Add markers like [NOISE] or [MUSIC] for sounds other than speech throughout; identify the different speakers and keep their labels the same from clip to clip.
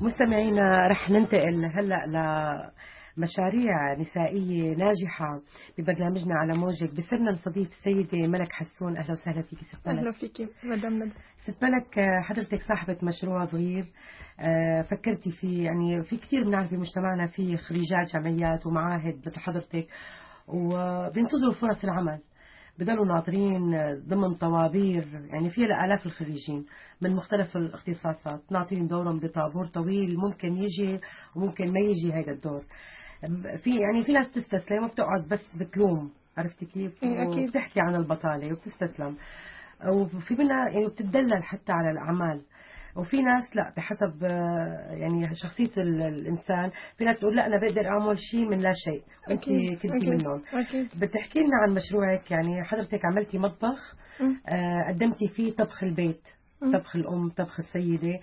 Speaker 1: مستمعينا رح ننتقل هلا لمشاريع نسائية ناجحة ببرنامجنا على موجك بصرنا نستضيف السيدة ملك حسون. أهلا وسهلا فيك ست ملك.
Speaker 2: أهلا فيكي مدام ندى
Speaker 1: ست ملك حضرتك صاحبة مشروع صغير. آه، فكرتي فيه يعني في كثير بنعرف بمجتمعنا في خريجات جامعيات ومعاهد مثل حضرتك وبينتظروا فرص العمل. بضلوا ناطرين ضمن طوابير يعني في لآلاف الخريجين من مختلف الاختصاصات. ناطرين دورهم بطابور طويل ممكن يجي وممكن ما يجي هذا الدور. في يعني في ناس تستسلم وبتقعد بس بتلوم. عرفتي كيف؟
Speaker 2: إيه، أكيد.
Speaker 1: وبتحكي عن البطالة وبتستسلم. وفي منها يعني بتدلل حتى على الأعمال. وفي ناس لا بحسب آه، يعني شخصية ال- الإنسان في ناس تقول لا أنا بقدر أعمل شيء من لا شيء. وأنت
Speaker 2: أكيد،
Speaker 1: كنتي منهم. بتحكي لنا عن مشروعك يعني حضرتك عملتي مطبخ. آه، قدمتي فيه طبخ البيت. طبخ الأم طبخ السيدة.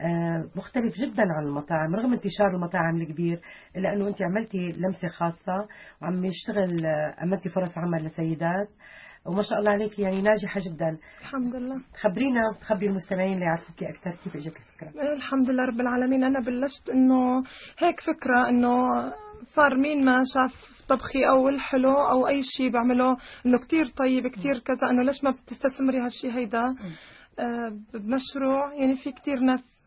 Speaker 1: آه، مختلف جدا عن المطاعم رغم انتشار المطاعم الكبير إلا أنه أنت عملتي لمسة خاصة وعم يشتغل عملتي فرص عمل لسيدات. وما شاء الله عليك يعني ناجحة جدا.
Speaker 2: الحمد لله.
Speaker 1: خبرينا خبري المستمعين اللي يعرفوكي أكثر كيف إجت الفكرة.
Speaker 2: الحمد لله رب العالمين. أنا بلشت إنه هيك فكرة إنه صار مين ما شاف طبخي أو الحلو أو أي شيء بعمله إنه كتير طيب كتير كذا إنه ليش ما بتستثمري هالشيء هيدا؟ آه، بمشروع. يعني في كتير ناس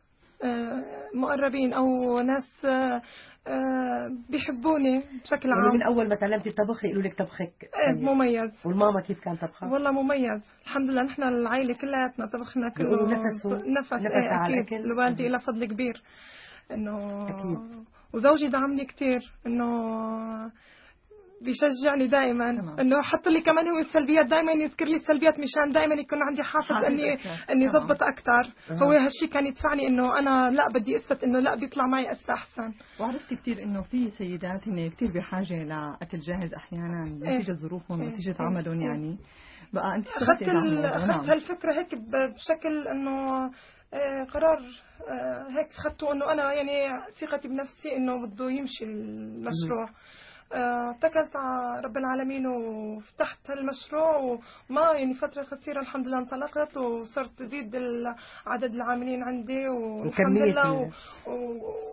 Speaker 2: آه، مقربين أو ناس آه، بيحبوني بشكل عام.
Speaker 1: من أول ما تعلمتي الطبخ يقولوا لك طبخك.
Speaker 2: إيه،
Speaker 1: طيب.
Speaker 2: مميز.
Speaker 1: والماما كيف كان طبخها؟
Speaker 2: والله مميز. الحمد لله نحن العائلة كلياتنا طبخنا كله.
Speaker 1: نفسه-
Speaker 2: نفس,
Speaker 1: نفس
Speaker 2: إيه
Speaker 1: على الأكل.
Speaker 2: الوالدة لها فضل كبير. إنه
Speaker 1: أكيد.
Speaker 2: وزوجي دعمني كتير. إنه بيشجعني دائما. إنه حط لي كمان هو السلبيات دائما يذكر لي السلبيات مشان دائما يكون عندي حافز اني.
Speaker 3: إني.
Speaker 2: ضبط
Speaker 1: أكثر.
Speaker 2: هو هالشيء كان يدفعني إنه أنا لا بدي أثبت إنه لا بيطلع معي هسه أحسن
Speaker 3: وعرفت كثير إنه في سيدات هن كثير بحاجة لأكل جاهز أحيانا
Speaker 2: إيه.
Speaker 3: نتيجة ظروفهم
Speaker 2: إيه.
Speaker 3: ونتيجه
Speaker 2: إيه.
Speaker 3: عملهم. يعني بقى
Speaker 2: أنت
Speaker 3: أخذت
Speaker 2: أخذت
Speaker 3: نعم.
Speaker 2: هالفكرة هيك بشكل إنه آه، قرار آه، هيك اخذته إنه أنا يعني ثقتي بنفسي إنه بده يمشي المشروع اتكلت على رب العالمين وفتحت هالمشروع وما يعني فترة قصيرة الحمد لله انطلقت وصرت زيد ال- عدد العاملين عندي والحمد لله و-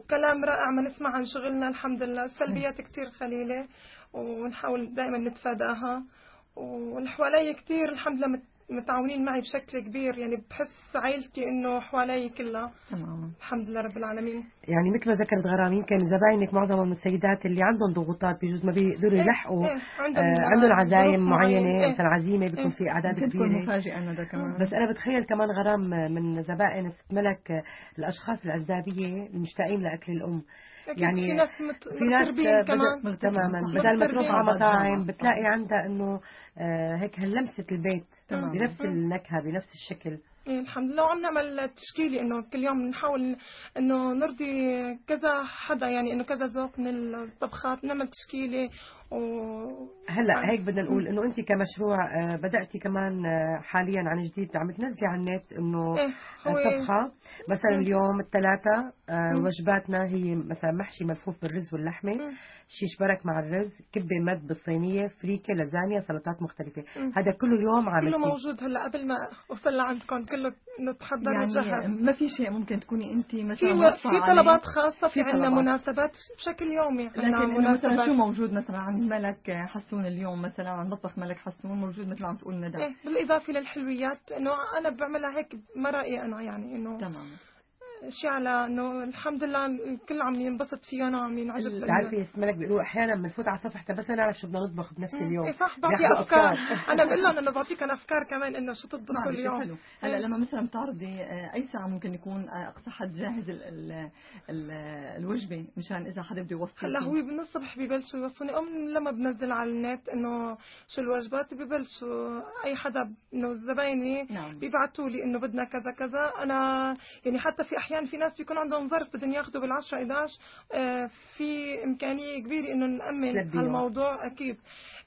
Speaker 2: وكلام رائع ما نسمع عن شغلنا الحمد لله. السلبيات كتير قليلة ونحاول دائما نتفاداها. والحوالي كتير الحمد لله متعاونين معي بشكل كبير يعني بحس عائلتي إنه حوالي كلها.
Speaker 3: تماما
Speaker 2: الحمد لله رب العالمين.
Speaker 1: يعني مثل ما ذكرت غرام يمكن زباينك معظمهم من السيدات اللي عندهم ضغوطات بجوز ما بيقدروا
Speaker 2: إيه،
Speaker 1: يلحقوا
Speaker 2: إيه، عندهم
Speaker 1: آه عندهم عزايم معينة،
Speaker 2: إيه.
Speaker 1: مثلا عزيمة بيكون
Speaker 2: إيه.
Speaker 1: في أعداد
Speaker 3: ممكن تكون
Speaker 1: كبيرة.
Speaker 3: مفاجئة ندى كمان
Speaker 1: بس أنا بتخيل كمان غرام من زبائن ست ملك آه، الأشخاص العزابية المشتاقين لأكل الأم.
Speaker 2: أكيد
Speaker 1: يعني
Speaker 2: في ناس مت...
Speaker 1: في ناس
Speaker 2: مغتربين كمان
Speaker 1: تماما. بدل ما تروح على. مطاعم. بتلاقي عندها إنه آه هيك هاللمسة البيت
Speaker 3: تمام.
Speaker 1: بنفس النكهة بنفس الشكل
Speaker 2: إيه الحمد لله وعم نعمل تشكيلي إنه كل يوم نحاول إنه نرضي كذا حدا يعني إنه كذا ذوق من الطبخات نعمل تشكيلة
Speaker 1: هلا هيك بدنا نقول إنه انت كمشروع آه، بداتي كمان آه، حاليا عن جديد عم تنزلي على النت إنه
Speaker 2: إيه هو
Speaker 1: طبخة مثلا
Speaker 2: مم.
Speaker 1: اليوم الثلاثة آه،
Speaker 2: مم.
Speaker 1: وجباتنا هي مثلا محشي ملفوف بالرز واللحمة
Speaker 2: مم.
Speaker 1: شيش برك مع الرز كبة مد بالصينية فريكة لازانيا سلطات مختلفة
Speaker 2: مم.
Speaker 1: هذا كله اليوم
Speaker 2: كله
Speaker 1: عملتيه
Speaker 2: موجود هلأ قبل ما أوصل لعندكم كله انه تحضر
Speaker 3: يعني ما في شيء ممكن تكوني انت
Speaker 2: في
Speaker 3: مثلا
Speaker 2: في
Speaker 3: عليه.
Speaker 2: طلبات خاصة في
Speaker 3: في
Speaker 2: عندنا. مناسبات بشكل يومي
Speaker 3: لكن
Speaker 2: عندنا
Speaker 3: مثلا
Speaker 2: مناسبات
Speaker 3: شو موجود مثلا عند ملك حسون اليوم مثلا عند مطبخ ملك حسون موجود مثل عم تقول ندى.
Speaker 2: إيه بالإضافة للحلويات إنه أنا بعملها هيك مرائي أنا يعني إنه
Speaker 3: تمام
Speaker 2: اشياء على إنه الحمد لله الكل عم ينبسط فيها وعم ينعجب منها.
Speaker 1: بتعرفي يا ست ملك بيقولوا أحيانا بنفوت على صفحتها بس نعرف شو بدنا نطبخ بنفس اليوم.
Speaker 2: إيه صح بعطي أفكار. [LAUGHS] أنا بقول لهم إنه بعطيكم افكار كمان إنه شو تطبخوا
Speaker 3: معلش
Speaker 2: اليوم.
Speaker 3: حلو. هلا
Speaker 2: إيه.
Speaker 3: لما مثلا بتعرضي آه، أي ساعة ممكن يكون آه، أقصى حد جاهز ال ال ال الوجبة مشان إذا حدا بده يوصل
Speaker 2: هلأ هو من الصبح ببلشوا يوصوني أو من لما بنزل على النت إنه شو الوجبات ببلشوا. أي حدا انه زبايني
Speaker 3: نعم.
Speaker 2: بيبعتوا لي إنه بدنا كذا كذا. أنا يعني حتى في احيان في ناس بيكون عندهم ظرف بدهم ياخذوا بال10 11 آه، في إمكانية كبيرة إنه
Speaker 1: نأمن.
Speaker 2: هالموضوع أكيد.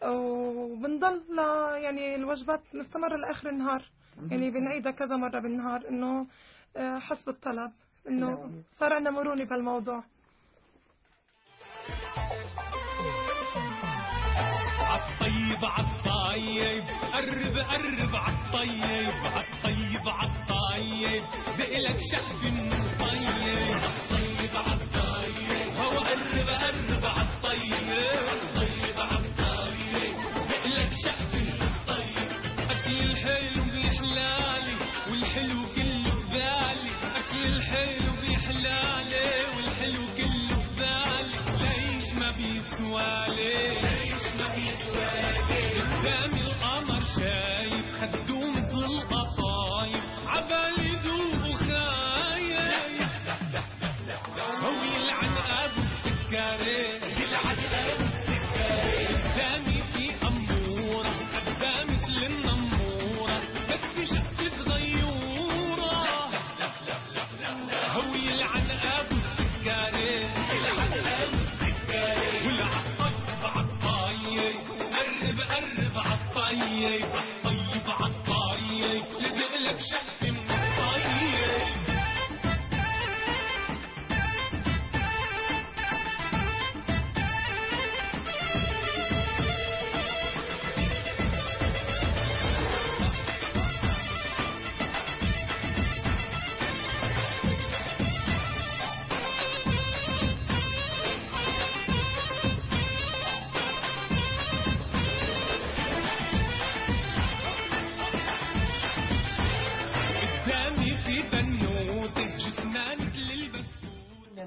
Speaker 2: وبنضل ل- يعني الوجبات مستمره لآخر النهار. يعني بنعيدها كذا مرة بالنهار إنه آه، حسب الطلب إنه صار عندنا مرونة بهالموضوع.
Speaker 4: عالطيب عالطيب قرب قرب عالطيب عالطيب عالطيب دقلك شعب طيب. عالطيب عالطيب هو قرب قرب.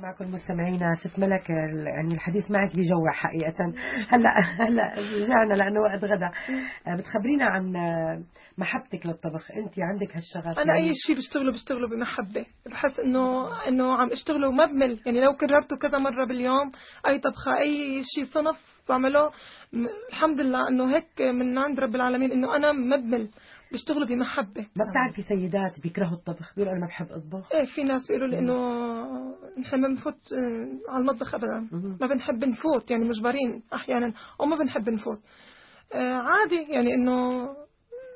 Speaker 1: معكم مستمعينا ست ملك يعني الحديث معك بجوع حقيقة. هلا هلا رجعنا لأنه وقت غدا. آه، بتخبرينا عن آه، محبتك للطبخ. أنت عندك هالشغف.
Speaker 2: أنا
Speaker 1: يعني
Speaker 2: أي شيء بشتغله بشتغله بمحبة. بحس إنه إنه عم أشتغله وما بمل يعني لو كررته كذا مرة باليوم أي طبخة أي شيء صنف بعمله الحمد لله إنه هيك من عند رب العالمين إنه أنا ما بمل بشتغله بمحبة.
Speaker 1: ما بتعرفي سيدات بيكرهوا الطبخ بيقولوا أنا ما بحب أطبخ.
Speaker 2: إيه في ناس بيقولوا لي إنه نحن ما بنفوت آه، على المطبخ ابدا.
Speaker 1: مهم.
Speaker 2: ما بنحب نفوت يعني مجبرين أحيانا أو ما بنحب نفوت. آه، عادي يعني إنه
Speaker 1: هلا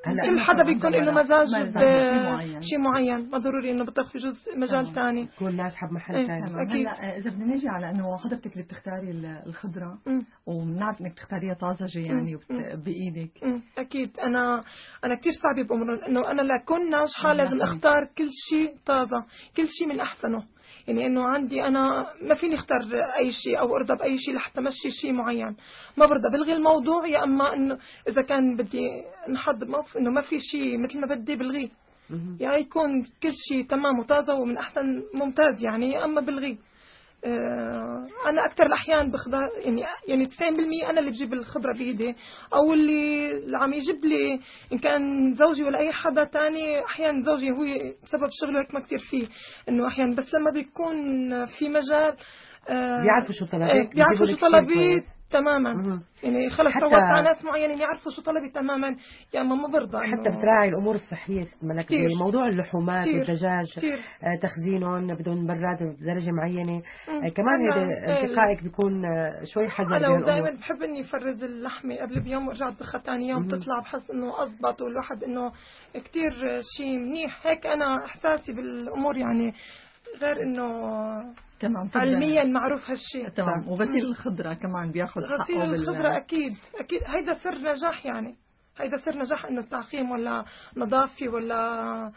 Speaker 2: كل حدا بيكون له مزاج
Speaker 3: مزاج
Speaker 2: ب-
Speaker 3: شيء معين.
Speaker 2: ما ضروري إنه بالطبخ بجوز مجال
Speaker 3: تمام.
Speaker 2: ثاني
Speaker 1: تكون ناجحة بمحل
Speaker 2: إيه.
Speaker 1: ثاني
Speaker 3: تمام.
Speaker 2: أكيد.
Speaker 3: هلأ إذا بدنا نيجي على إنه حضرتك اللي بتختاري ال-
Speaker 2: الخضرة.
Speaker 3: وبنعرف إنك بتختاريها طازجة يعني بايدك.
Speaker 2: أكيد أنا أنا كثير صعب بامور إنه أنا لاكون ناجحه لازم. أختار كل شيء طازة كل شيء من أحسنه يعني إنه عندي أنا ما فيني أختار أي شيء أو أرضى بأي شيء لحتى مشي شيء معين. ما برضى بلغي الموضوع يا أما إنه إذا كان بدي موقف إنه ما في شيء مثل ما بدي بلغيه. يا يكون كل شيء تمام وطازة ومن أحسن ممتاز يعني يا أما بلغيه. أنا أكثر الأحيان بخضر يعني يعني 90% أنا اللي بجيب الخضرة بايدي أو اللي اللي عم يجيب لي إن كان زوجي ولا أي حدا تاني أحيانا زوجي هو سبب شغله هيك ما كثير فيه إنه أحيانا بس لما بيكون في مجال آه،
Speaker 1: بيعرفوا شو طلبك
Speaker 2: إيه، بيعرفوا شو
Speaker 1: كويس.
Speaker 2: تماما. يعني خلص
Speaker 1: حتى-
Speaker 2: على ناس معينين يعرفوا شو طلبي تماما يا اما ما برضى
Speaker 1: حتى بتراعي الأمور الصحية ملك. موضوع اللحومات
Speaker 2: كتير.
Speaker 1: والدجاج
Speaker 2: كتير.
Speaker 1: آه، تخزينهم بدون براد بدرجه معينة
Speaker 2: مم.
Speaker 1: آه، كمان
Speaker 2: أنا-
Speaker 1: هيدا
Speaker 2: إيه.
Speaker 1: انتقائك بيكون آه، شوي حذر أنا
Speaker 2: دائما بحب إني افرز اللحمة قبل بيوم وارجع اطبخها ثاني يوم
Speaker 1: مهم.
Speaker 2: تطلع بحس إنه اضبط والواحد إنه كثير شيء منيح هيك أنا إحساسي بالأمور يعني غير إنه
Speaker 3: تمام
Speaker 2: علميا معروف هالشيء.
Speaker 3: تمام وغسيل الخضرة كمان بياخذ
Speaker 2: غسيل
Speaker 3: حقه بال-
Speaker 2: الخضرة أكيد أكيد. هيدا سر نجاح يعني. هيدا سر نجاح إنه التعقيم ولا نظافة ولا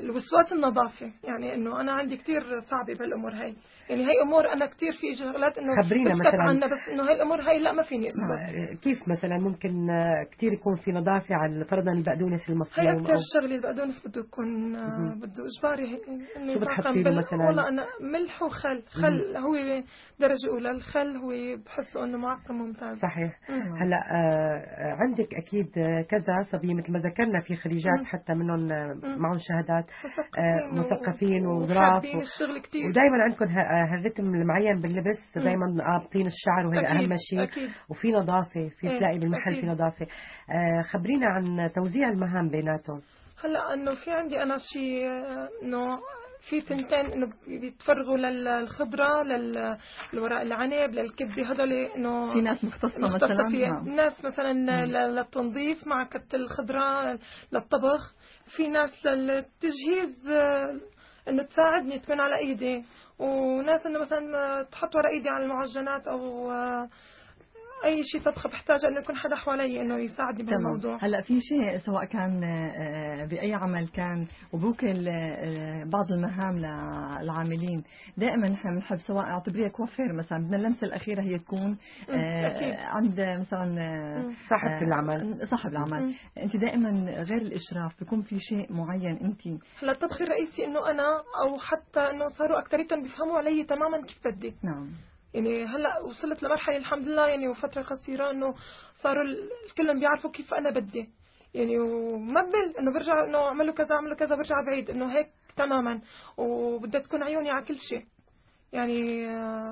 Speaker 2: الوسواس النظافة. يعني إنه أنا عندي كثير صعبة بهالأمور هي. يعني هي أمور أنا كثير في شغلات إنه
Speaker 1: خبرينا مثلاً.
Speaker 2: عنها بس إنه هاي الأمور هي لا ما فيني اثبت
Speaker 1: كيف مثلا ممكن كثير يكون في نظافة على فرضا البقدونس
Speaker 2: هي
Speaker 1: المفروم
Speaker 2: أكثر
Speaker 1: أو
Speaker 2: شغلة البقدونس بده يكون آه،. بده هي- إنه
Speaker 1: شو بتحطي له مثلاً؟
Speaker 2: والله أنا ملح وخل خل هو درجة أولى الخل هو بحسه إنه معقم ممتاز
Speaker 1: صحيح
Speaker 2: مم.
Speaker 1: هلأ آه، عندك أكيد كذا صبية مثل ما ذكرنا في خريجات
Speaker 2: مم.
Speaker 1: حتى منهم آه،. معهم شهادات آه،
Speaker 2: مثقفين
Speaker 1: وظراف
Speaker 2: الشغل كتير
Speaker 1: ودائما عندكم هالرتم المعين باللبس. دائما قابطين الشعر وهذا
Speaker 2: أكيد،
Speaker 1: اهم شيء وفي نظافة في
Speaker 2: إيه،
Speaker 1: تلاقي بالمحل
Speaker 2: أكيد.
Speaker 1: في نظافة. آه، خبرينا عن توزيع المهام بيناتهم.
Speaker 2: هلأ إنه في عندي أنا شيء إنه في ثنتين إنه بيتفرغوا للخضره لل- للوراق العنب للكبة هدول إنه
Speaker 3: في ناس مختصة
Speaker 2: مختصة
Speaker 3: مثلا نعم.
Speaker 2: ناس مثلا للتنظيف مع كت الخضرة للطبخ. في ناس للتجهيز آه، إنه تساعدني تكون على إيدي. وناس إنه مثلا تحط ورا إيدي على المعجنات أو أي شيء طبخه بحتاج انه يكون حدا حوالي إنه يساعدني
Speaker 3: تمام.
Speaker 2: بهالموضوع
Speaker 3: هلأ في شيء سواء كان آه، بأي عمل كان وبوكل آه، بعض المهام للعاملين. دائما نحن بنحب سواء اعتبريها كوافير مثلا بدنا اللمسة الأخيرة هي تكون آه،. عند مثلا آه، آه،
Speaker 1: العمل.
Speaker 3: صاحب العمل. أنت دائما غير الإشراف بيكون في شيء معين أنت؟
Speaker 2: هلأ الطبخ الرئيسي إنه أنا أو حتى إنه صاروا اكثريتهم بيفهموا علي تماما كيف بدي.
Speaker 3: نعم.
Speaker 2: يعني هلا وصلت لمرحلة الحمد لله يعني وفترة قصيرة إنه صاروا ال- الكلهم بيعرفوا كيف أنا بدي. يعني ومبل إنه برجع إنه أعملوا كذا أعملوا كذا برجع بعيد. إنه هيك تماما. وبدها تكون عيوني على كل شيء. يعني آه،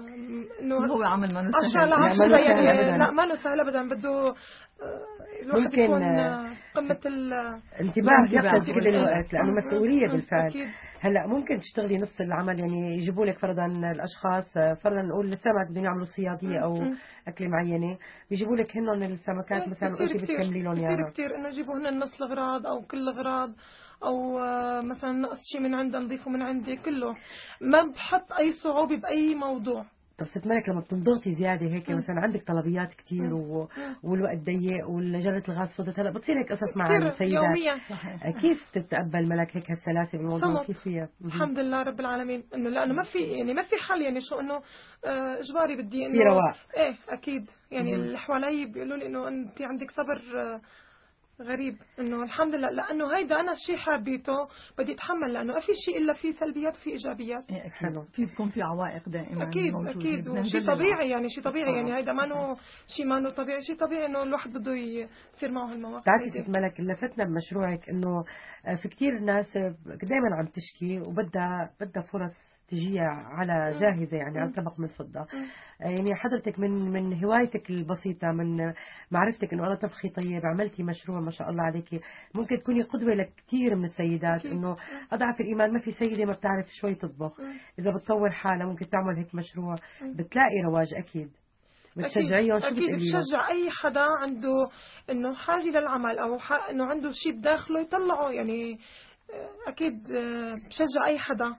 Speaker 2: إنه
Speaker 3: هو عمل ما
Speaker 2: عشرة على
Speaker 1: لا، ما
Speaker 2: عشرة
Speaker 1: له سهل
Speaker 2: يعني
Speaker 1: أبداً.
Speaker 2: لا ما له سهل ابدا. بده آه،
Speaker 1: ممكن، آه،
Speaker 2: قمة ال
Speaker 1: انتباه
Speaker 3: الانتباه.
Speaker 1: ياخذ كل الوقت لأنه
Speaker 2: مم.
Speaker 1: مسؤولية بالفعل
Speaker 2: أكيد.
Speaker 1: هلأ ممكن تشتغلي نص العمل يعني يجيبوا لك فرضا الأشخاص آه، فرضا نقول السمك بدهم يعملوا صيادية
Speaker 2: أو.
Speaker 1: أكلة معينة بيجيبوا لك هن السمكات مثلا وانت بتكملي لهم
Speaker 2: بصير
Speaker 1: إياها
Speaker 2: كتير إنه يجيبوا هن نص الاغراض أو كل الاغراض أو آه، مثلا نقص شيء من عندها نضيفه من عندي كله ما بحط أي صعوبة بأي موضوع
Speaker 1: طب ست ملك لما بتنضغطي زيادة هيك. مثلا عندك طلبيات كتير و... والوقت ضيق والجرة الغاز فضت هلا بتصير هيك قصص مع السيدات
Speaker 2: يوميا
Speaker 1: آه، كيف تتقبل ملك هيك هالسلاسة بالموضوع
Speaker 2: صمت.
Speaker 1: كيف فيها.
Speaker 2: الحمد لله رب العالمين إنه لأنه ما في يعني ما في حل يعني شو إنه آه، إجباري بدي إنه
Speaker 1: في رواق.
Speaker 2: إيه أكيد يعني. اللي حوالي بيقولوا لي إنه انت عندك صبر آه، غريب إنه الحمد لله لأنه هيدا أنا شيء حابيته بدي أتحمل لأنه ما في شيء إلا في سلبيات وفي إيجابيات
Speaker 3: إيه، أكيد
Speaker 1: حلو.
Speaker 3: في بتكون في عوائق دائما
Speaker 2: أكيد
Speaker 3: موجودة. أكيد
Speaker 2: وشيء
Speaker 3: نجلل
Speaker 2: طبيعي يعني شيء طبيعي
Speaker 3: آه.
Speaker 2: يعني هيدا ما إنه شيء ما إنه طبيعي شيء طبيعي إنه الواحد بده يصير معه هالمواقف
Speaker 1: بتعرفي. ست ملك لفتنا بمشروعك إنه آه، في كتير ناس دائما عم تشكي وبدها بدها فرص تجيها على جاهزة يعني على طبق من فضة
Speaker 2: مم.
Speaker 1: آه، يعني حضرتك من من هوايتك البسيطة من معرفتك إنه أنا طبخي طيب عملتي مشروع ما شاء الله عليكي ممكن تكوني قدوة لكثير من السيدات
Speaker 2: أكيد.
Speaker 1: إنه أضعف الإيمان ما في سيدة ما بتعرف شوي تطبخ. إذا بتطور حالها ممكن تعمل هيك مشروع. بتلاقي رواج أكيد بتشجعيهم شو أكيد؟
Speaker 2: بتشجع أي حدا عنده إنه حاجة للعمل أو. إنه عنده شيء بداخله يطلعه يعني آه، أكيد آه، بشجع أي حدا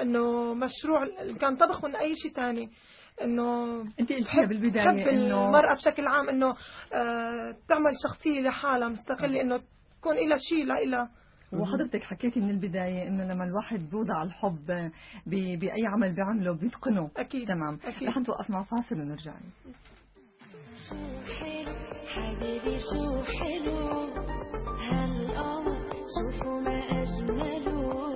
Speaker 2: إنه مشروع كان طبخ من أي شيء تاني. إنه
Speaker 3: أنت قلتيها
Speaker 2: بالبداية
Speaker 3: إنه
Speaker 2: المرأة بشكل عام إنه آه، تعمل شخصية لحالها مستقلة إنه تكون لها شيء لإلها
Speaker 3: وحضرتك حكيتي من البداية إنه لما الواحد بيوضع الحب ب- بأي عمل بيعمله بيتقنه
Speaker 2: أكيد
Speaker 3: تمام.
Speaker 2: أكيد.
Speaker 3: رح نتوقف مع فاصل ونرجع.
Speaker 5: شو حلو حبيبي شو حلو. هالقمر شوفوا ما أجمله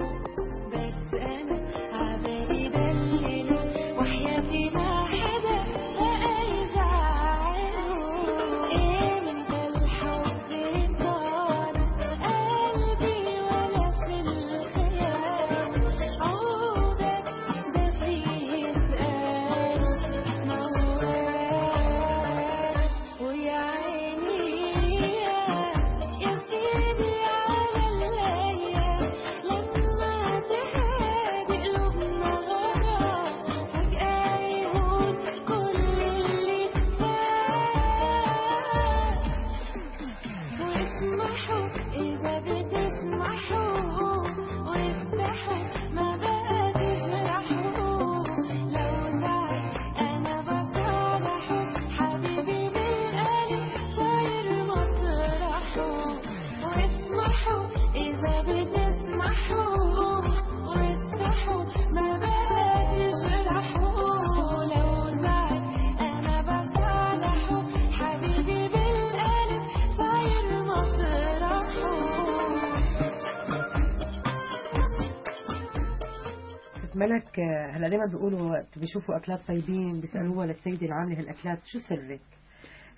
Speaker 1: ملك هلا دائما بيقولوا بيشوفوا أكلات طيبين بيسألوها للسيده العامله هالأكلات شو سرك؟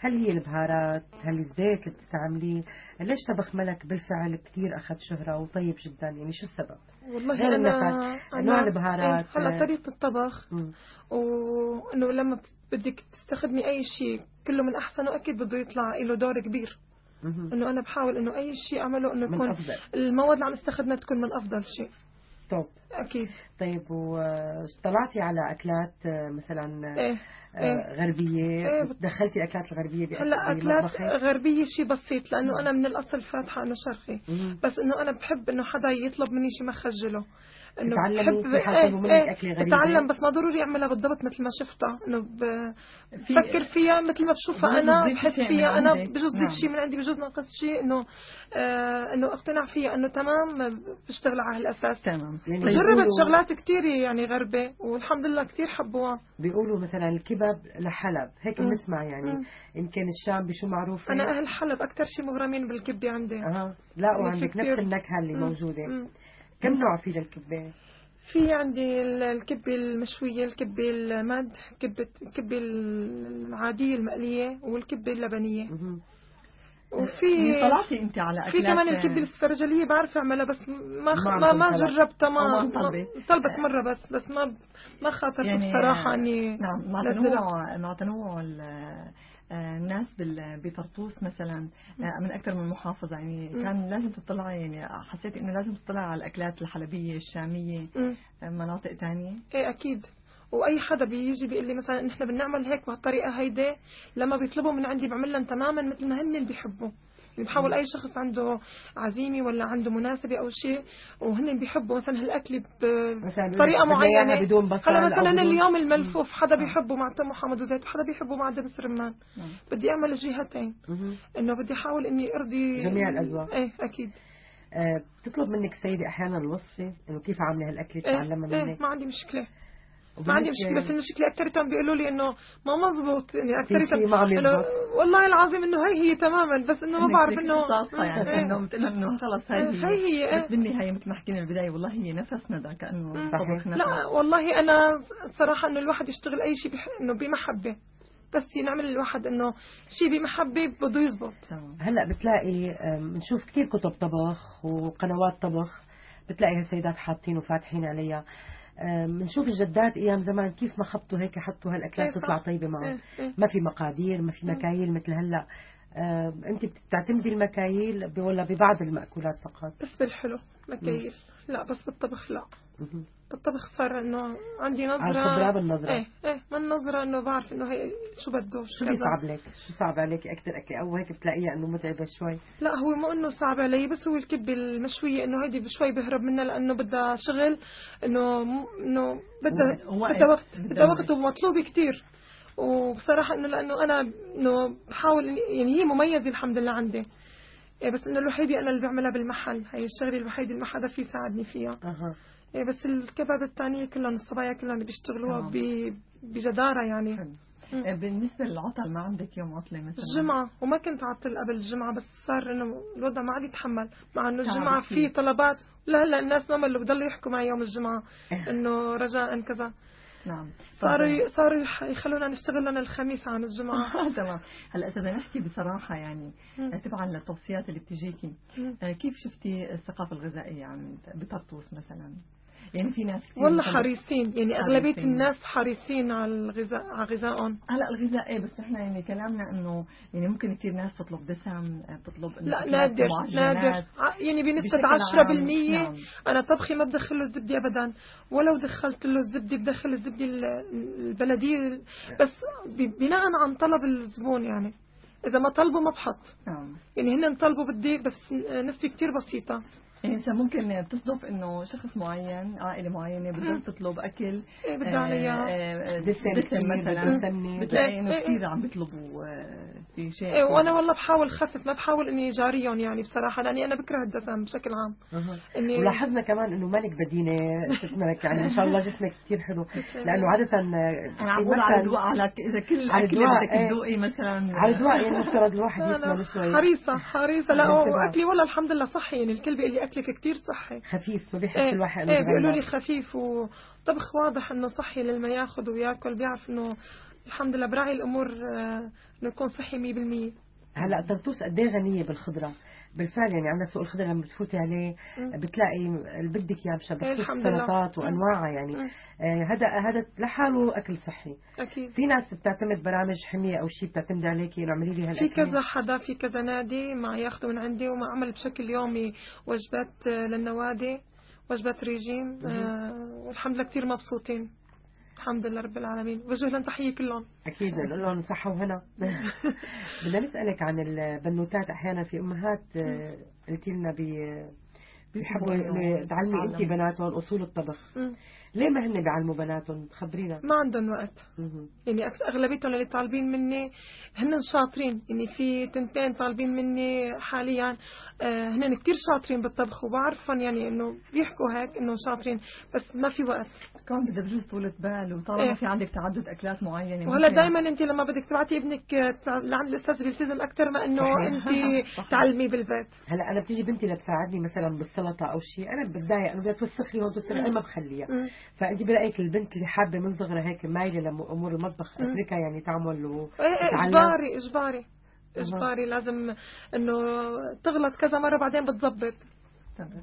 Speaker 1: هل هي البهارات؟ هل الزيت اللي بتستعمليه؟ ليش طبخ ملك بالفعل كثير أخذ شهرة وطيب جدا؟ يعني شو السبب؟
Speaker 2: والله
Speaker 1: غير
Speaker 2: أنا
Speaker 1: نوع البهارات،
Speaker 2: إيه، هلا. طريقة الطبخ. وإنه لما بدك تستخدمي أي شيء كله من أحسنه أكيد بده يطلع له دور كبير. إنه أنا بحاول إنه أي شيء أعمله إنه يكون المواد اللي عم استخدمها تكون من أفضل شيء
Speaker 1: توب
Speaker 2: أكيد
Speaker 1: طيب وطلعتي على أكلات آه، مثلا
Speaker 2: إيه
Speaker 1: آه،
Speaker 2: إيه. إيه، بت-
Speaker 1: دخلتي الأكلات الغربية بأك-
Speaker 2: هلأ أكلات؟ غربية شيء بسيط لأنه أنا من الأصل فاتحة إنه شرقي
Speaker 1: مم.
Speaker 2: بس إنه أنا بحب إنه حدا يطلب مني شيء ما خجله
Speaker 1: إنه
Speaker 2: بحب
Speaker 1: منك إيه
Speaker 2: إيه بس ما ضروري أعملها بالضبط مثل ما شفتها.
Speaker 3: إنه
Speaker 2: بفكر فيها مثل ما بشوفها
Speaker 3: أنا
Speaker 2: بحس فيها.
Speaker 3: أنا.
Speaker 2: بجوز ضيف
Speaker 3: نعم.
Speaker 2: شيء من عندي بجوز ناقص شيء. إنه آه إنه اقتنع فيها إنه تمام بشتغل على هالأساس.
Speaker 3: تمام.
Speaker 1: يعني
Speaker 2: جربت شغلات كتير يعني غربة والحمد لله كتير حبوها.
Speaker 1: بيقولوا مثلا الكباب لحلب. هيك. بنسمع يعني.
Speaker 2: مم.
Speaker 1: يمكن الشام بشو معروف
Speaker 2: أنا أهل حلب أكتر شيء مغرمين بالكبدة عندي.
Speaker 1: أها. لا
Speaker 2: يعني
Speaker 1: وعندك نفس النكهة اللي
Speaker 2: مم.
Speaker 1: موجودة.
Speaker 2: مم.
Speaker 1: كم نوع في للكبة؟
Speaker 2: في عندي ال- الكبة المشوية الكبة المد كبة الكبة العادية المقلية والكبة اللبنية. وفي
Speaker 3: طلعتي انت على
Speaker 2: في
Speaker 3: أكلات
Speaker 2: كمان الكبة السفرجلية بعرف أعملها بس ما.
Speaker 1: ما
Speaker 2: ما. جربتها ما
Speaker 3: طلبت.
Speaker 2: مرة بس بس ما ما خاطرت
Speaker 3: يعني
Speaker 2: بصراحة إني
Speaker 3: نعم مع. تنوع مع تنوع ال- الناس بطرطوس مثلا آه، من أكثر من محافظة. يعني. كان لازم تطلعي يعني حسيت إنه لازم تطلعي على الأكلات الحلبية الشامية
Speaker 2: مم.
Speaker 3: آه، مناطق ثانية
Speaker 2: إيه أكيد. وأي حدا بيجي بيقول لي مثلا نحن بنعمل هيك بهالطريقه هيدي لما بيطلبوا من عندي بعمل لهم تماما مثل ما هن بيحبوا. بحاول أي شخص عنده عزيمة ولا عنده مناسبة أو شيء وهن بيحبوا مثلا هالأكل
Speaker 1: مثلا بطريقة
Speaker 2: معينة.
Speaker 1: بدون بصل
Speaker 2: هلا مثلا
Speaker 1: بدون-
Speaker 2: اليوم الملفوف حدا بيحبه مع تم محمد وزيت وحدا بيحبه مع دبس رمان. بدي أعمل الجهتين. إنه بدي أحاول إني أرضي
Speaker 1: جميع الأذواق.
Speaker 2: إيه أكيد.
Speaker 1: آه، بتطلب منك سيدة أحيانا الوصفة إنه كيف عاملة هالأكلة
Speaker 2: إيه,
Speaker 1: تتعلمها
Speaker 2: إيه
Speaker 1: منك؟
Speaker 2: ما عندي مشكلة. ما عندي مشكلة بس المشكلة اكثرتهم بيقولوا لي إنه ما مزبوط يعني اكثرتهم. والله العظيم إنه هي هي تماما بس إنه ما بعرف انه
Speaker 3: يعني
Speaker 2: إيه.
Speaker 3: إنه بتقول إنه خلص هي
Speaker 2: هي هي إيه.
Speaker 3: بس بالنهاية مثل ما حكينا بالبدايه والله هي نفس ندى كأنه
Speaker 2: لا والله أنا صراحة إنه الواحد يشتغل أي شيء. إنه بمحبة بس ينعمل الواحد إنه شيء بمحبة بده يزبط
Speaker 3: تمام
Speaker 1: هلأ بتلاقي بنشوف كثير كتب طبخ وقنوات طبخ بتلاقي هالسيدات حاطين وفاتحين عليها بنشوف الجدات أيام زمان كيف ما خبطوا هيك حطوا هالأكلات
Speaker 2: إيه.
Speaker 1: تطلع طيبة معهم
Speaker 2: إيه إيه.
Speaker 1: ما في مقادير ما في مكاييل مثل هلأ أنت بتعتمدي المكاييل ولا ببعض المأكولات فقط
Speaker 2: بس بالحلو مكاييل لا بس بالطبخ لا. بالطبخ صار إنه عندي نظره
Speaker 1: على الخبرة بالنظرة.
Speaker 2: إيه إيه ما النظره إنه بعرف إنه هي شو بده
Speaker 1: شو بيصعب لك شو صعب عليك أكثر اكل أو هيك بتلاقيها إنه متعبة شوي
Speaker 2: لا هو مو إنه صعب علي بس هو الكبه المشوية إنه هيدي بشوي بهرب منها لأنه بدها شغل إنه إنه بدها
Speaker 3: وقت.
Speaker 2: بدها وقت
Speaker 3: بدها
Speaker 2: بدها
Speaker 3: وقت.
Speaker 2: ومطلوبه كثير وبصراحة إنه لأنه أنا إنه بحاول يعني هي مميزة الحمد لله عندي إيه بس انه الوحيده أنا اللي بعملها بالمحل هي الشغلة الوحيدة اللي ما حدا في يساعدني فيها
Speaker 1: أها
Speaker 2: إيه بس الكباب الثانية كلهم الصبايا كلهم بيشتغلوها. ب- بجدارة يعني
Speaker 3: حلو. آه، بالنسبة للعطل ما عندك يوم عطلة مثلا
Speaker 2: الجمعة وما كنت عطل قبل الجمعة بس صار إنه الوضع ما عاد يتحمل مع إنه
Speaker 3: كتير.
Speaker 2: في طلبات لهلا الناس ما اللي بضلوا يحكوا معي يوم الجمعة
Speaker 1: إيه.
Speaker 2: إنه رجاء كذا
Speaker 3: نعم
Speaker 2: صاروا صاروا يخلونا نشتغل لنا الخميس عن الجمعة. [LAUGHS]
Speaker 3: تمام. هلا إذا بدنا نحكي بصراحة يعني. آه، تبعا للتوصيات اللي بتجيكي. آه، كيف شفتي الثقافة الغذائية عن بطرطوس مثلا؟ يعني في ناس
Speaker 2: والله حريصين. يعني أغلبية
Speaker 3: حريصين.
Speaker 2: الناس حريصين على الغذاء على غذائهم
Speaker 3: هلا الغذاء إيه بس نحن يعني كلامنا إنه يعني ممكن كثير ناس تطلب دسم آه، تطلب إنه
Speaker 2: لا نادر. نادر. ع- يعني بنسبة
Speaker 3: بشكل
Speaker 2: عشرة
Speaker 3: عام،
Speaker 2: بالمية
Speaker 3: نعم.
Speaker 2: أنا طبخي ما بدخل له الزبدة أبدا. ولو دخلت له الزبدة بدخل الزبدة ال- البلدية بس بناء عن طلب الزبون يعني. إذا ما طلبوا ما بحط.
Speaker 3: نعم.
Speaker 2: يعني هن طلبوا بدي بس نسبة كتير بسيطة.
Speaker 3: يعني ممكن بتصدف إنه شخص معين عائلة معينة بدها تطلب أكل
Speaker 2: إيه بدي
Speaker 3: آه،
Speaker 2: عليها
Speaker 3: آه،
Speaker 1: دسم
Speaker 3: مثلا. بتلاقي إنه
Speaker 2: إيه،
Speaker 3: كثير عم بيطلبوا آه، في شيء.
Speaker 2: إيه وأنا والله بحاول خفف ما بحاول إني جاريهم يعني بصراحة لأني أنا بكره الدسم بشكل عام.
Speaker 1: أها.
Speaker 2: إني
Speaker 1: ولاحظنا كمان إنه مالك بدينة ست ملك يعني ما شاء الله جسمك كثير حلو. لأنه عادة
Speaker 3: أنا عم بقول على الدواء على إذا كل
Speaker 1: على
Speaker 3: اكله
Speaker 1: الدواء،
Speaker 3: بدك
Speaker 1: إيه.
Speaker 3: تذوقي مثلا.
Speaker 1: على الدواء يعني المفترض الواحد يسمع شوي
Speaker 2: حريصة حريصة. لا. وأكلي والله الحمد لله صحي يعني الكل بيقول لي أكلك كتير صحي.
Speaker 1: خفيف ما بيحس الواحد
Speaker 2: إيه بيقولوا لي. خفيف وطبخ واضح إنه صحي للما ياخذ وياكل بيعرف إنه الحمد لله براعي الأمور آه، إنه يكون صحي 100%
Speaker 1: هلأ طرطوس قد إيه غنية بالخضرة؟ بالفعل يعني عندنا سوق الخضرة لما بتفوتي عليه. بتلاقي اللي بدك
Speaker 2: إياه
Speaker 1: بخصوص. السلطات. وأنواعها يعني. آه، هذا هذا لحاله أكل صحي
Speaker 2: أكيد
Speaker 1: في ناس بتعتمد برامج حمية أو شيء بتعتمد عليكي انه اعملي لي
Speaker 2: في
Speaker 1: هالاكل
Speaker 2: كذا حدا في كذا نادي ما ياخذوا من عندي وما عمل بشكل يومي وجبات آه، للنوادي وجبات ريجيم آه، والحمد لله كثير مبسوطين الحمد لله رب العالمين. وجه لهم تحية كلهم.
Speaker 1: أكيد نقول لهم صحه وهنا [LAUGHS] بدنا نسألك عن البنوتات أحيانا في أمهات آه، قلتي لنا بيحبوا تعلمي انت. بناتهم أصول الطبخ. ليه ما هن بيعلموا بناتهم؟ خبرينا.
Speaker 2: ما عندهم وقت. يعني أغلبيتهم اللي طالبين مني هن شاطرين. يعني في تنتين طالبين مني حاليا. آه، هن كتير شاطرين بالطبخ وبعرفهم يعني إنه بيحكوا هيك إنه شاطرين. بس ما في وقت.
Speaker 6: كمان بدها بجوز طولة بال وطالما
Speaker 2: إيه.
Speaker 6: في عندك تعدد أكلات معينة
Speaker 2: وهلا دائما انت لما بدك تبعتي ابنك آه، لعند الأستاذ بيلتزم أكثر ما
Speaker 1: إنه.
Speaker 2: انت. [LAUGHS] تعلمي بالبيت.
Speaker 1: هلا أنا بتيجي بنتي لتساعدني مثلا بالسلطة أو شيء. أنا بتضايق. انه بدها توسخ لي هون توسخ أنا ما بخليها. فأنت برايك البنت اللي حابة من صغرها هيك مايلة لأمور المطبخ. اتركها يعني تعمل
Speaker 2: إيه إيه
Speaker 1: وتتعلم
Speaker 2: إجباري
Speaker 1: إجباري.
Speaker 2: إجباري لازم إنه تغلط كذا مرة بعدين بتظبط
Speaker 6: تمام.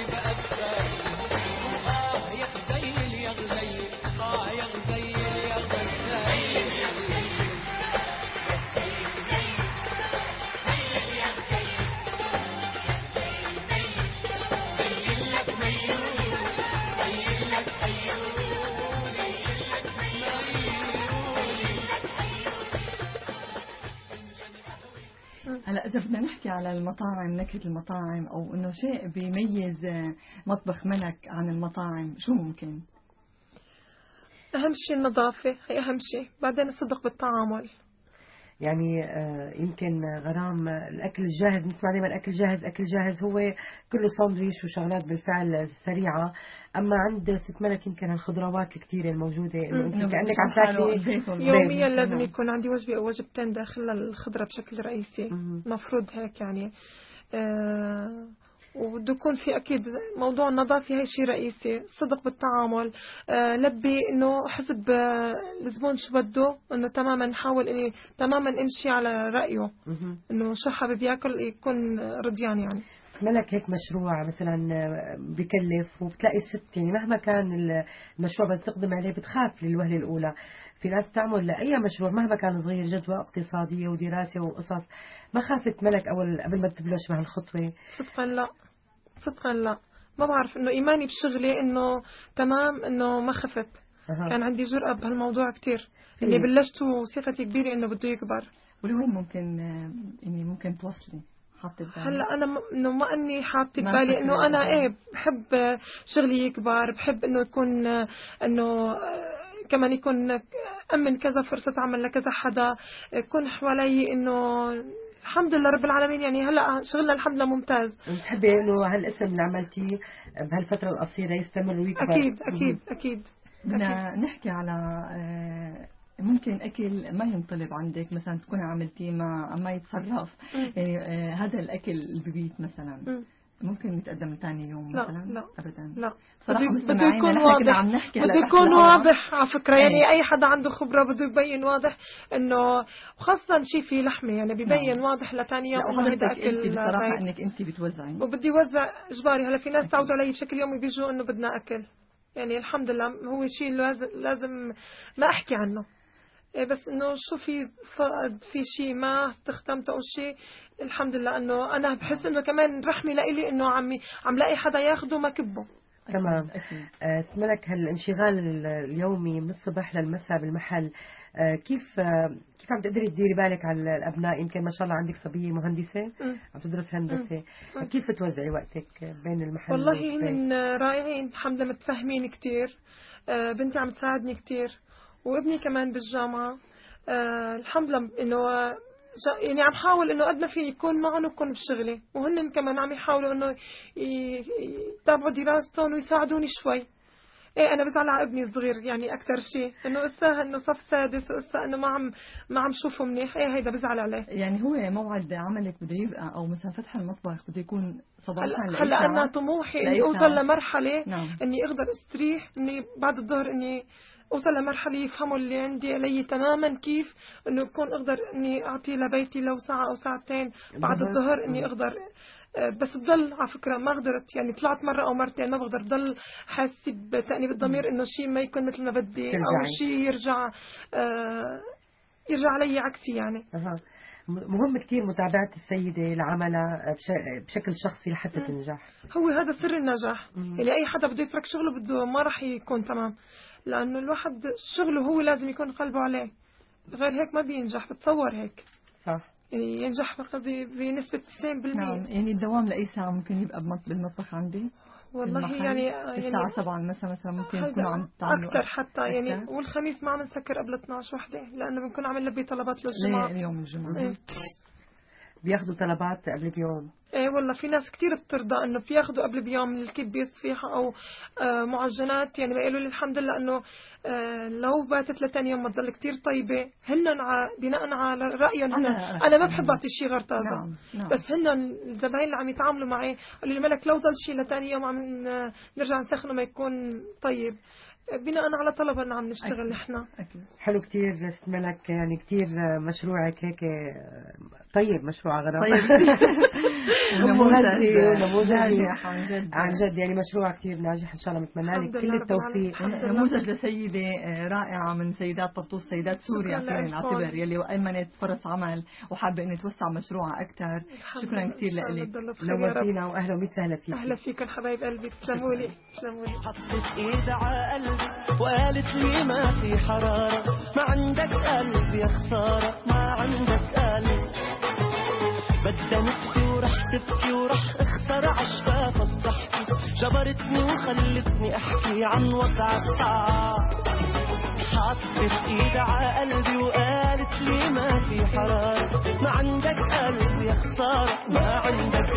Speaker 3: حاجي
Speaker 6: هلا إذا بدنا نحكي على المطاعم نكهة المطاعم أو إنه شيء بيميز آه، مطبخ ملك عن المطاعم شو ممكن؟
Speaker 2: أهم شيء النظافة هي أهم شيء بعدين الصدق بالتعامل
Speaker 1: يعني آه، يمكن غرام الأكل الجاهز نسمع دائما اكل جاهز أكل جاهز هو كله ساندويش وشغلات بالفعل سريعة أما عند ست ملك يمكن الخضروات الكثيرة الموجودة انه انت
Speaker 6: إنه
Speaker 1: كانك
Speaker 6: بيكون
Speaker 1: عم تاكلي.
Speaker 2: يوميا. لازم يكون عندي وجبة أو وجبتين داخل الخضرة بشكل رئيسي. مفروض هيك يعني آه بده يكون في أكيد موضوع النظافة هي شيء رئيسي الصدق بالتعامل. آه لبي إنه حسب آه، الزبون شو بده إنه تماما نحاول إني تماما امشي على
Speaker 1: رأيه.
Speaker 2: إنه شو حابب ياكل يكون رضيان يعني.
Speaker 1: ملك هيك مشروع مثلا بكلف وبتلاقي الست يعني مهما كان المشروع بدها تقدم عليه بتخاف للوهلة الأولى. في ناس تعمل لأي مشروع مهما كان صغير جدوى اقتصادية ودراسة وقصص ما خافت ملك أول قبل ما تبلش مع الخطوة.
Speaker 2: صدقا لا صدقا لا ما بعرف إنه إيماني بشغلي إنه تمام إنه ما خفت.
Speaker 1: أها.
Speaker 2: كان عندي جرأة بهالموضوع كتير. اللي
Speaker 1: مم.
Speaker 2: بلشت وثقتي كبيرة إنه بده يكبر.
Speaker 3: ولوين ممكن آه، يعني ممكن توصلي. حاطة ببالك؟
Speaker 2: هلا أنا م- إنه ما إني
Speaker 3: حاطة
Speaker 2: ببالي إنه
Speaker 3: أنا.
Speaker 2: إيه بحب شغلي يكبر بحب إنه يكون إنه كمان يكون أمن كذا فرصة عمل لكذا حدا يكون حوالي إنه الحمد لله رب العالمين يعني هلا شغلنا الحمد لله ممتاز
Speaker 1: بتحبي إنه هالاسم اللي عملتيه بهالفترة القصيرة يستمر ويكبر أكيد.
Speaker 2: أكيد أكيد
Speaker 3: بدنا نحكي على آه، ممكن أكل ما ينطلب عندك مثلا تكوني عملتيه ما ما يتصرف. يعني آه، هذا الأكل الببيت مثلا
Speaker 2: مم.
Speaker 3: ممكن يتقدم ثاني يوم
Speaker 2: لا،
Speaker 3: مثلا
Speaker 2: لا.
Speaker 3: ابدا
Speaker 2: لا
Speaker 3: صراحة
Speaker 2: بده- يكون واضح.
Speaker 3: عم نحكي
Speaker 2: بده يكون. واضح على فكرة
Speaker 3: إيه.
Speaker 2: يعني أي حدا عنده خبرة بده يبين واضح إنه وخاصة شيء فيه لحمة يعني ببين
Speaker 3: نعم.
Speaker 2: واضح لتاني يوم
Speaker 3: لا
Speaker 2: هيدا
Speaker 3: وحضرتك أنت
Speaker 2: أكل بصراحة.
Speaker 3: إنك أنت بتوزعي
Speaker 2: وبدي وزع إجباري هلا في ناس تعودوا علي بشكل يومي بيجوا إنه بدنا أكل يعني الحمد لله هو شيء لازم لازم ما أحكي عنه إيه بس إنه شو في فقد في شيء ما استخدمته أو شيء الحمد لله إنه أنا بحس إنه كمان رحمة لإلي إنه عم عم لاقي حدا ياخده ما كبه.
Speaker 1: تمام. آه، ملك هالانشغال ال- اليومي من الصبح للمساء بالمحل. آه، كيف آه، كيف عم تقدري تديري بالك على الأبناء؟ يمكن ما شاء الله عندك صبية
Speaker 2: مهندسة.
Speaker 1: عم تدرس
Speaker 2: هندسة.
Speaker 1: كيف توزعي وقتك بين المحل
Speaker 2: والله؟ هن رائعين الحمد لله متفاهمين كتير. آه، بنتي عم تساعدني كتير. وابني كمان بالجامعة. آه، الحمد لله إنه جا- يعني عم حاول إنه قد ما في يكون معهم ويكون بشغلي وهن كمان عم يحاولوا إنه يتابعوا دراستهم ويساعدوني شوي. إيه أنا بزعل على ابني الصغير يعني أكثر شيء. إنه إسا إنه صف سادس وإسا إنه ما عم ما عم شوفه منيح. إيه هيدا بزعل عليه.
Speaker 3: يعني هو موعد عملك بده يبقى أو مثلا فتح المطبخ بده يكون صباحا
Speaker 2: هلا؟ أنا طموحي إني
Speaker 3: أوصل؟
Speaker 2: لمرحلة
Speaker 3: نعم.
Speaker 2: إني أقدر أستريح إني بعد الظهر إني اوصل لمرحلة يفهموا اللي عندي علي تماما كيف إنه يكون أقدر إني أعطي لبيتي لو ساعة أو ساعتين بعد. الظهر إني أقدر آه، بس بضل على فكرة ما قدرت يعني طلعت مرة أو مرتين ما بقدر بضل حاسة بتأنيب الضمير إنه شيء ما يكون مثل ما بدي
Speaker 1: أو.
Speaker 2: شيء يرجع آه، يرجع علي عكسي يعني
Speaker 1: مهم كثير متابعة السيدة لعملها بش- بشكل شخصي لحتى. تنجح
Speaker 2: هو هذا سر النجاح
Speaker 1: مم.
Speaker 2: يعني أي حدا بده يترك شغله بده ما راح يكون تمام لأنه الواحد شغله هو لازم يكون قلبه عليه. غير هيك ما بينجح بتصور هيك.
Speaker 1: صح.
Speaker 2: يعني ينجح بنسبة 90%
Speaker 3: نعم يعني الدوام لأي ساعة ممكن يبقى بالمطبخ عندي؟
Speaker 2: والله
Speaker 3: المحل
Speaker 2: يعني
Speaker 3: الساعة
Speaker 2: يعني
Speaker 3: 7 المساء مثلا ممكن تكونوا عم تعملوا
Speaker 2: أكثر حتى. يعني؟ والخميس ما عم نسكر قبل 12 وحدة لأنه بنكون عم نلبي طلبات
Speaker 3: ليه
Speaker 2: للجماعة.
Speaker 3: اليوم الجمعة؟
Speaker 2: إيه.
Speaker 1: بياخذوا طلبات قبل بيوم
Speaker 2: إيه والله في ناس كتير بترضى إنه بياخذوا قبل بيوم الكبة صفيحة أو آه معجنات. يعني بيقولوا لي الحمد لله إنه آه لو باتت لتاني يوم بتضل كتير طيبة. هن. بناء على رأيهم هن. أنا ما بحب أعطي شيء غير طازة.
Speaker 3: نعم نعم.
Speaker 2: بس هن الزباين اللي عم يتعاملوا معي قالوا لي ملك لو ضل شيء لتاني يوم عم ن- نرجع نسخنه ما يكون طيب. بناء على طلبنا عم نشتغل. نحن.
Speaker 1: حلو كثير ست ملك يعني كثير مشروعك هيك طيب مشروع غرام.
Speaker 3: طيب. [LAUGHS] ناجح عن جد.
Speaker 1: عن جد يعني مشروع كثير ناجح إن شاء الله بتمنى
Speaker 2: الحمد
Speaker 1: لك كل. التوفيق.
Speaker 3: نموذج لسيدة آه، رائعة من سيدات طبطوس سيدات سوريا فينا
Speaker 2: لك.
Speaker 3: نعتبر يلي أمنت فرص عمل وحابة إني توسع مشروعها أكثر
Speaker 2: الحمد
Speaker 3: شكراً
Speaker 2: يا رب.
Speaker 1: نورتينا واهلا وسهلا فيك.
Speaker 2: أهلا فيكم حبايب قلبي. تسلموا لي. تسلموا لي.
Speaker 7: حطت إيد على وقالت لي ما في حرارة ما عندك قلب يا خسارة ما عندك قلب. بدها بدنتني وراح تبكي وراح اخسر عشفافك ضحكي جبرتني وخلتني احكي عن وضع الصعب حطت ايد على قلبي وقالت لي ما في حرارة ما عندك قلب يا خسارة ما عندك